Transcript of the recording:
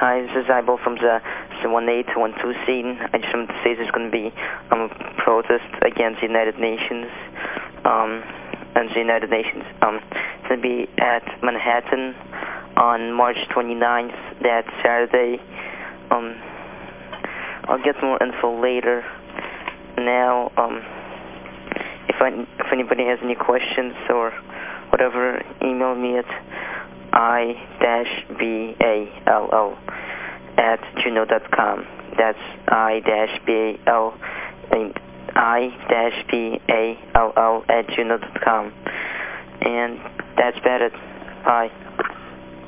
Hi, this is Ibel from the 1812 scene. I just wanted to say there's going to be um, a protest against the United Nations um, and the United Nations. Um, it's going to be at Manhattan on March 29th, that Saturday. Um, I'll get more info later. Now, um, if, I, if anybody has any questions or whatever, email me at i-ball at gmail.com. That's i-bal i-ball at gmail.com. And that's about it. Bye.